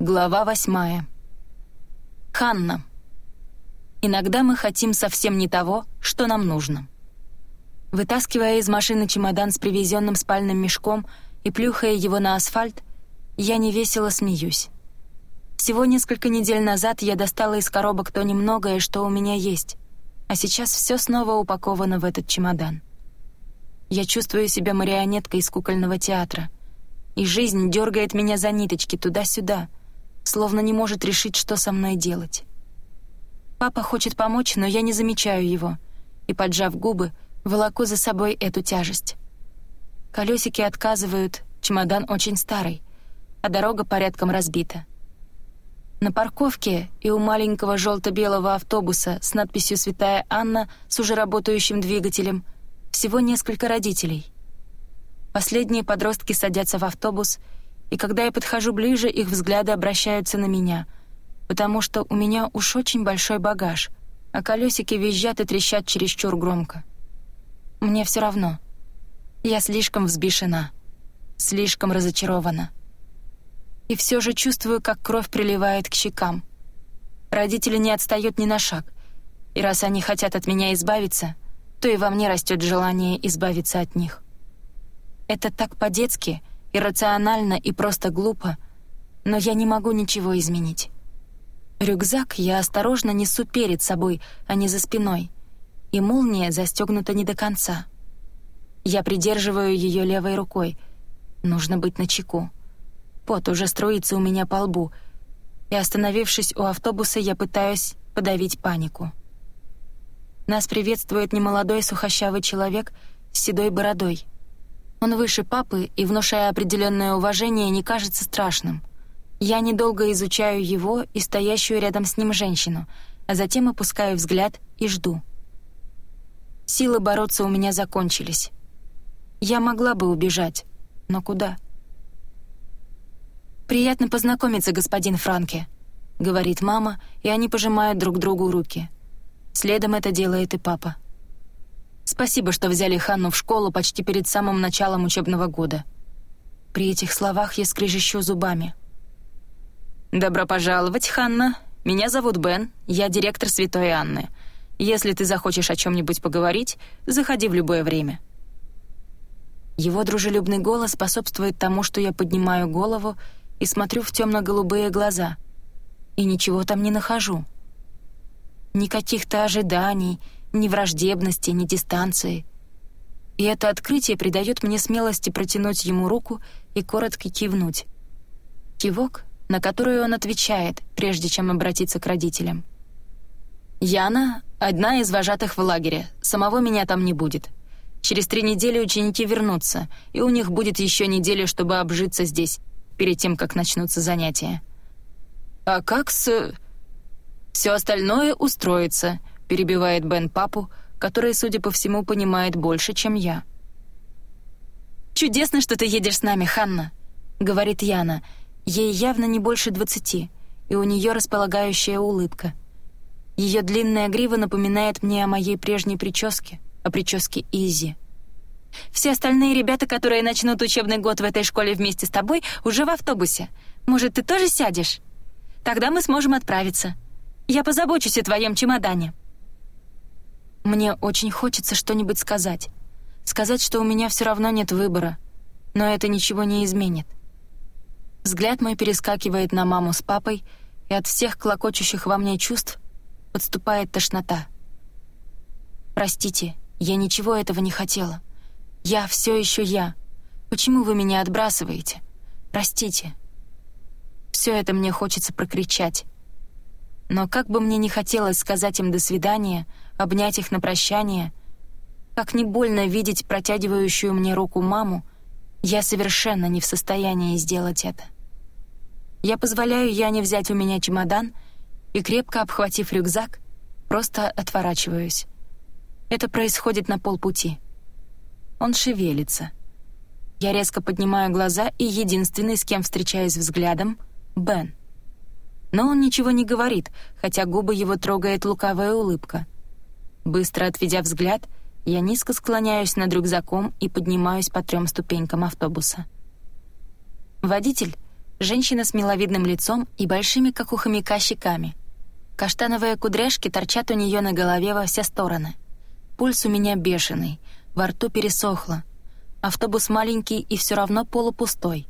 Глава восьмая. Ханна. Иногда мы хотим совсем не того, что нам нужно. Вытаскивая из машины чемодан с привезенным спальным мешком и плюхая его на асфальт, я невесело смеюсь. Всего несколько недель назад я достала из коробок то немногое, что у меня есть, а сейчас все снова упаковано в этот чемодан. Я чувствую себя марионеткой из кукольного театра, и жизнь дергает меня за ниточки туда-сюда, словно не может решить, что со мной делать. Папа хочет помочь, но я не замечаю его, и, поджав губы, волоку за собой эту тяжесть. Колесики отказывают, чемодан очень старый, а дорога порядком разбита. На парковке и у маленького желто-белого автобуса с надписью «Святая Анна» с уже работающим двигателем — всего несколько родителей. Последние подростки садятся в автобус, и когда я подхожу ближе, их взгляды обращаются на меня, потому что у меня уж очень большой багаж, а колесики визжат и трещат чересчур громко. Мне все равно. Я слишком взбешена, слишком разочарована. И все же чувствую, как кровь приливает к щекам. Родители не отстают ни на шаг, и раз они хотят от меня избавиться — то и во мне растет желание избавиться от них. Это так по-детски, иррационально и просто глупо, но я не могу ничего изменить. Рюкзак я осторожно несу перед собой, а не за спиной, и молния застегнута не до конца. Я придерживаю ее левой рукой. Нужно быть начеку. Пот уже струится у меня по лбу, и, остановившись у автобуса, я пытаюсь подавить панику. Нас приветствует немолодой сухощавый человек с седой бородой. Он выше папы и, внушая определенное уважение, не кажется страшным. Я недолго изучаю его и стоящую рядом с ним женщину, а затем опускаю взгляд и жду. Силы бороться у меня закончились. Я могла бы убежать, но куда? «Приятно познакомиться, господин Франке», — говорит мама, и они пожимают друг другу руки — Следом это делает и папа. Спасибо, что взяли Ханну в школу почти перед самым началом учебного года. При этих словах я скрежещу зубами. «Добро пожаловать, Ханна. Меня зовут Бен, я директор Святой Анны. Если ты захочешь о чем-нибудь поговорить, заходи в любое время». Его дружелюбный голос способствует тому, что я поднимаю голову и смотрю в темно-голубые глаза. И ничего там не нахожу. Никаких-то ожиданий, ни враждебности, ни дистанции. И это открытие придает мне смелости протянуть ему руку и коротко кивнуть. Кивок, на который он отвечает, прежде чем обратиться к родителям. «Яна — одна из вожатых в лагере. Самого меня там не будет. Через три недели ученики вернутся, и у них будет еще неделя, чтобы обжиться здесь, перед тем, как начнутся занятия». «А как с...» Все остальное устроится», — перебивает Бен папу, который, судя по всему, понимает больше, чем я. «Чудесно, что ты едешь с нами, Ханна», — говорит Яна. Ей явно не больше двадцати, и у нее располагающая улыбка. Ее длинная грива напоминает мне о моей прежней прическе, о прическе Изи. «Все остальные ребята, которые начнут учебный год в этой школе вместе с тобой, уже в автобусе. Может, ты тоже сядешь? Тогда мы сможем отправиться». Я позабочусь о твоем чемодане». Мне очень хочется что-нибудь сказать. Сказать, что у меня все равно нет выбора. Но это ничего не изменит. Взгляд мой перескакивает на маму с папой, и от всех клокочущих во мне чувств подступает тошнота. «Простите, я ничего этого не хотела. Я все еще я. Почему вы меня отбрасываете? Простите». Все это мне хочется прокричать. Но как бы мне не хотелось сказать им «до свидания», обнять их на прощание, как не больно видеть протягивающую мне руку маму, я совершенно не в состоянии сделать это. Я позволяю Яне взять у меня чемодан и, крепко обхватив рюкзак, просто отворачиваюсь. Это происходит на полпути. Он шевелится. Я резко поднимаю глаза, и единственный, с кем встречаюсь взглядом — Бен. Но он ничего не говорит, хотя губы его трогает лукавая улыбка. Быстро отведя взгляд, я низко склоняюсь над рюкзаком и поднимаюсь по трем ступенькам автобуса. Водитель, Женщина с миловидным лицом и большими, как у хомяка, щеками. Каштановые кудряшки торчат у нее на голове во все стороны. Пульс у меня бешеный, во рту пересохло. Автобус маленький и все равно полупустой.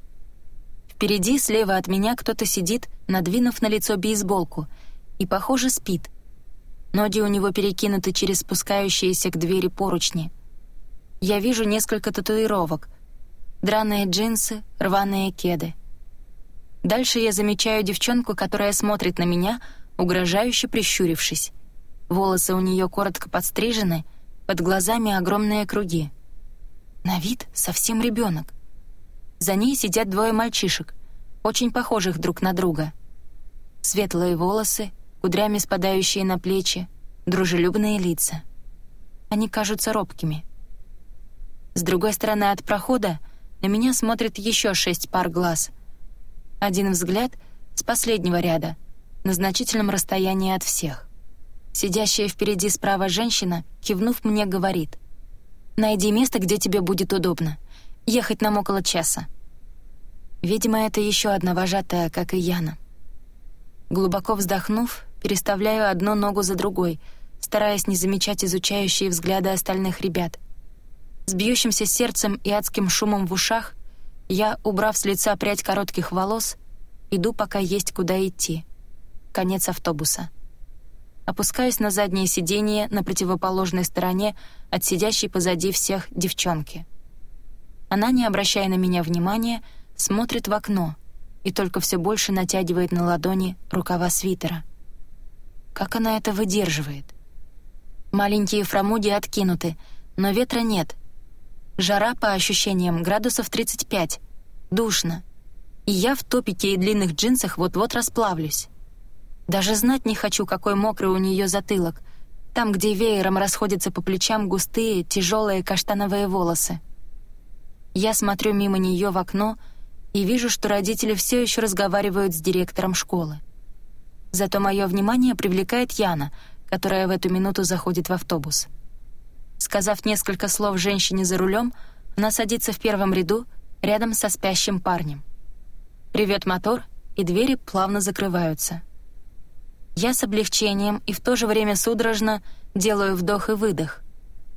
Впереди, слева от меня, кто-то сидит, надвинув на лицо бейсболку, и, похоже, спит. Ноги у него перекинуты через спускающиеся к двери поручни. Я вижу несколько татуировок. Драные джинсы, рваные кеды. Дальше я замечаю девчонку, которая смотрит на меня, угрожающе прищурившись. Волосы у нее коротко подстрижены, под глазами огромные круги. На вид совсем ребенок. За ней сидят двое мальчишек, очень похожих друг на друга. Светлые волосы, кудрями спадающие на плечи, дружелюбные лица. Они кажутся робкими. С другой стороны от прохода на меня смотрит еще шесть пар глаз. Один взгляд с последнего ряда, на значительном расстоянии от всех. Сидящая впереди справа женщина, кивнув мне, говорит. «Найди место, где тебе будет удобно. Ехать нам около часа». Видимо, это еще одна вожатая, как и Яна. Глубоко вздохнув, переставляю одну ногу за другой, стараясь не замечать изучающие взгляды остальных ребят. С бьющимся сердцем и адским шумом в ушах я, убрав с лица прядь коротких волос, иду, пока есть куда идти. Конец автобуса. Опускаюсь на заднее сиденье на противоположной стороне от сидящей позади всех девчонки. Она, не обращая на меня внимания, смотрит в окно и только все больше натягивает на ладони рукава свитера. Как она это выдерживает? Маленькие фрамуги откинуты, но ветра нет. Жара, по ощущениям, градусов 35. Душно. И я в топике и длинных джинсах вот-вот расплавлюсь. Даже знать не хочу, какой мокрый у нее затылок, там, где веером расходятся по плечам густые, тяжелые каштановые волосы. Я смотрю мимо нее в окно и вижу, что родители все еще разговаривают с директором школы. Зато мое внимание привлекает Яна, которая в эту минуту заходит в автобус. Сказав несколько слов женщине за рулем, она садится в первом ряду рядом со спящим парнем. Привет мотор, и двери плавно закрываются. Я с облегчением и в то же время судорожно делаю вдох и выдох,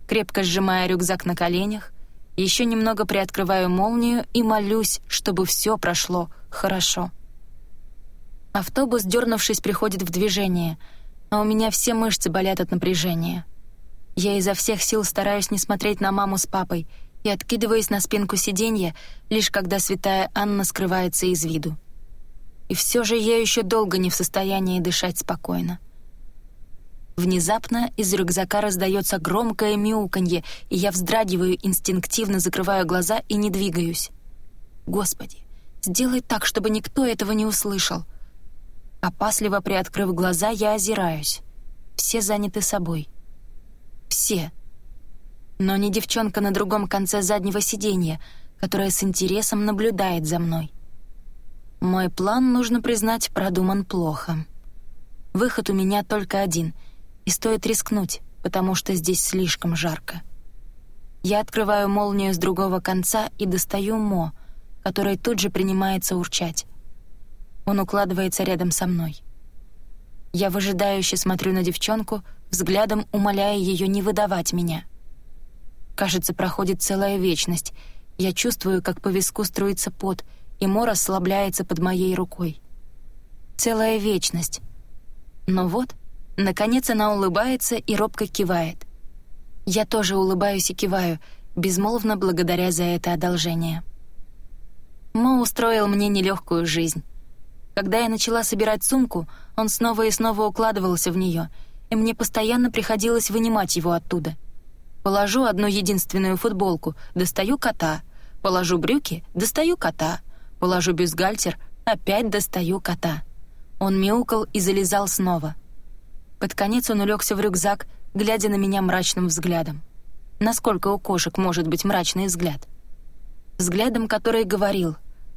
крепко сжимая рюкзак на коленях, еще немного приоткрываю молнию и молюсь, чтобы все прошло хорошо. Автобус, дернувшись, приходит в движение, а у меня все мышцы болят от напряжения. Я изо всех сил стараюсь не смотреть на маму с папой и откидываюсь на спинку сиденья, лишь когда святая Анна скрывается из виду. И все же я еще долго не в состоянии дышать спокойно. Внезапно из рюкзака раздается громкое мяуканье, и я вздрагиваю, инстинктивно закрываю глаза и не двигаюсь. Господи, сделай так, чтобы никто этого не услышал. Опасливо приоткрыв глаза, я озираюсь. Все заняты собой. Все. Но не девчонка на другом конце заднего сиденья, которая с интересом наблюдает за мной. Мой план, нужно признать, продуман плохо. Выход у меня только один, и стоит рискнуть, потому что здесь слишком жарко. Я открываю молнию с другого конца и достаю Мо, который тут же принимается урчать. Он укладывается рядом со мной. Я выжидающе смотрю на девчонку, взглядом умоляя ее не выдавать меня. Кажется, проходит целая вечность. Я чувствую, как по виску струится пот — и Мо расслабляется под моей рукой. Целая вечность. Но вот, наконец она улыбается и робко кивает. Я тоже улыбаюсь и киваю, безмолвно благодаря за это одолжение. Мо устроил мне нелегкую жизнь. Когда я начала собирать сумку, он снова и снова укладывался в нее, и мне постоянно приходилось вынимать его оттуда. Положу одну единственную футболку, достаю кота. Положу брюки, достаю кота — Положу бюстгальтер, опять достаю кота. Он мяукал и залезал снова. Под конец он улегся в рюкзак, глядя на меня мрачным взглядом. Насколько у кошек может быть мрачный взгляд? Взглядом, который говорил,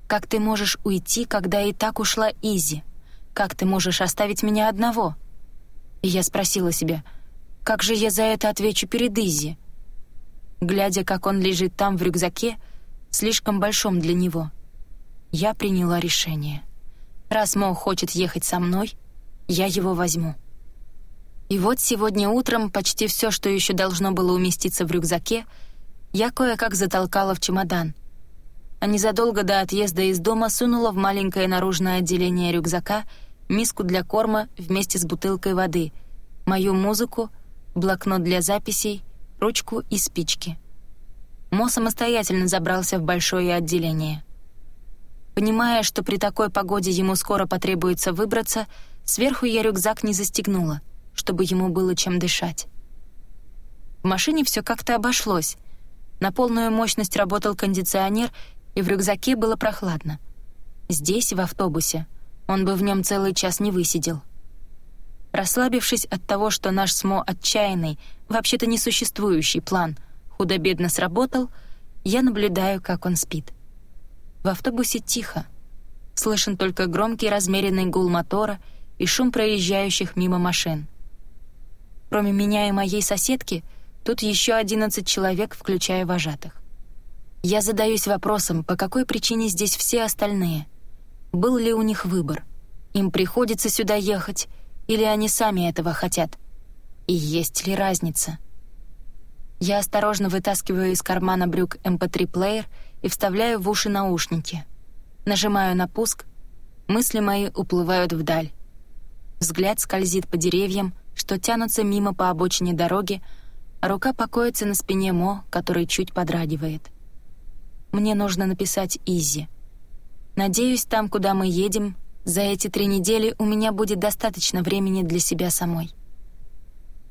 «Как ты можешь уйти, когда и так ушла Изи? Как ты можешь оставить меня одного?» И я спросила себя, «Как же я за это отвечу перед Изи?» Глядя, как он лежит там в рюкзаке, слишком большом для него — Я приняла решение. Раз Мо хочет ехать со мной, я его возьму. И вот сегодня утром почти все, что еще должно было уместиться в рюкзаке, я кое-как затолкала в чемодан. А незадолго до отъезда из дома сунула в маленькое наружное отделение рюкзака миску для корма вместе с бутылкой воды, мою музыку, блокнот для записей, ручку и спички. Мо самостоятельно забрался в большое отделение. Понимая, что при такой погоде ему скоро потребуется выбраться, сверху я рюкзак не застегнула, чтобы ему было чем дышать. В машине все как-то обошлось. На полную мощность работал кондиционер, и в рюкзаке было прохладно. Здесь, в автобусе, он бы в нем целый час не высидел. Расслабившись от того, что наш СМО отчаянный, вообще-то несуществующий план худо-бедно сработал, я наблюдаю, как он спит. В автобусе тихо. Слышен только громкий размеренный гул мотора и шум проезжающих мимо машин. Кроме меня и моей соседки, тут еще 11 человек, включая вожатых. Я задаюсь вопросом, по какой причине здесь все остальные. Был ли у них выбор? Им приходится сюда ехать, или они сами этого хотят? И есть ли разница? Я осторожно вытаскиваю из кармана брюк MP3-плеер эм и вставляю в уши наушники. Нажимаю на пуск, мысли мои уплывают вдаль. Взгляд скользит по деревьям, что тянутся мимо по обочине дороги, а рука покоится на спине Мо, который чуть подрагивает. Мне нужно написать Изи. Надеюсь, там, куда мы едем, за эти три недели у меня будет достаточно времени для себя самой.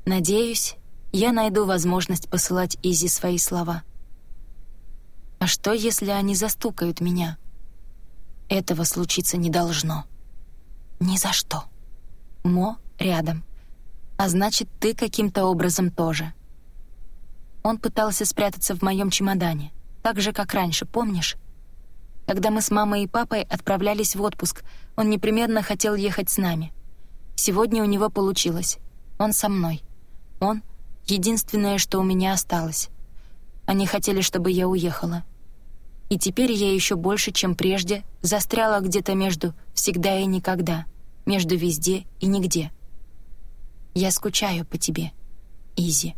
Надеюсь, я найду возможность посылать Изи свои слова — а что, если они застукают меня? Этого случиться не должно. Ни за что. Мо рядом. А значит, ты каким-то образом тоже. Он пытался спрятаться в моем чемодане, так же, как раньше, помнишь? Когда мы с мамой и папой отправлялись в отпуск, он непременно хотел ехать с нами. Сегодня у него получилось. Он со мной. Он — единственное, что у меня осталось. Они хотели, чтобы я уехала. И теперь я еще больше, чем прежде, застряла где-то между «всегда и никогда», между «везде» и «нигде». Я скучаю по тебе, Изи.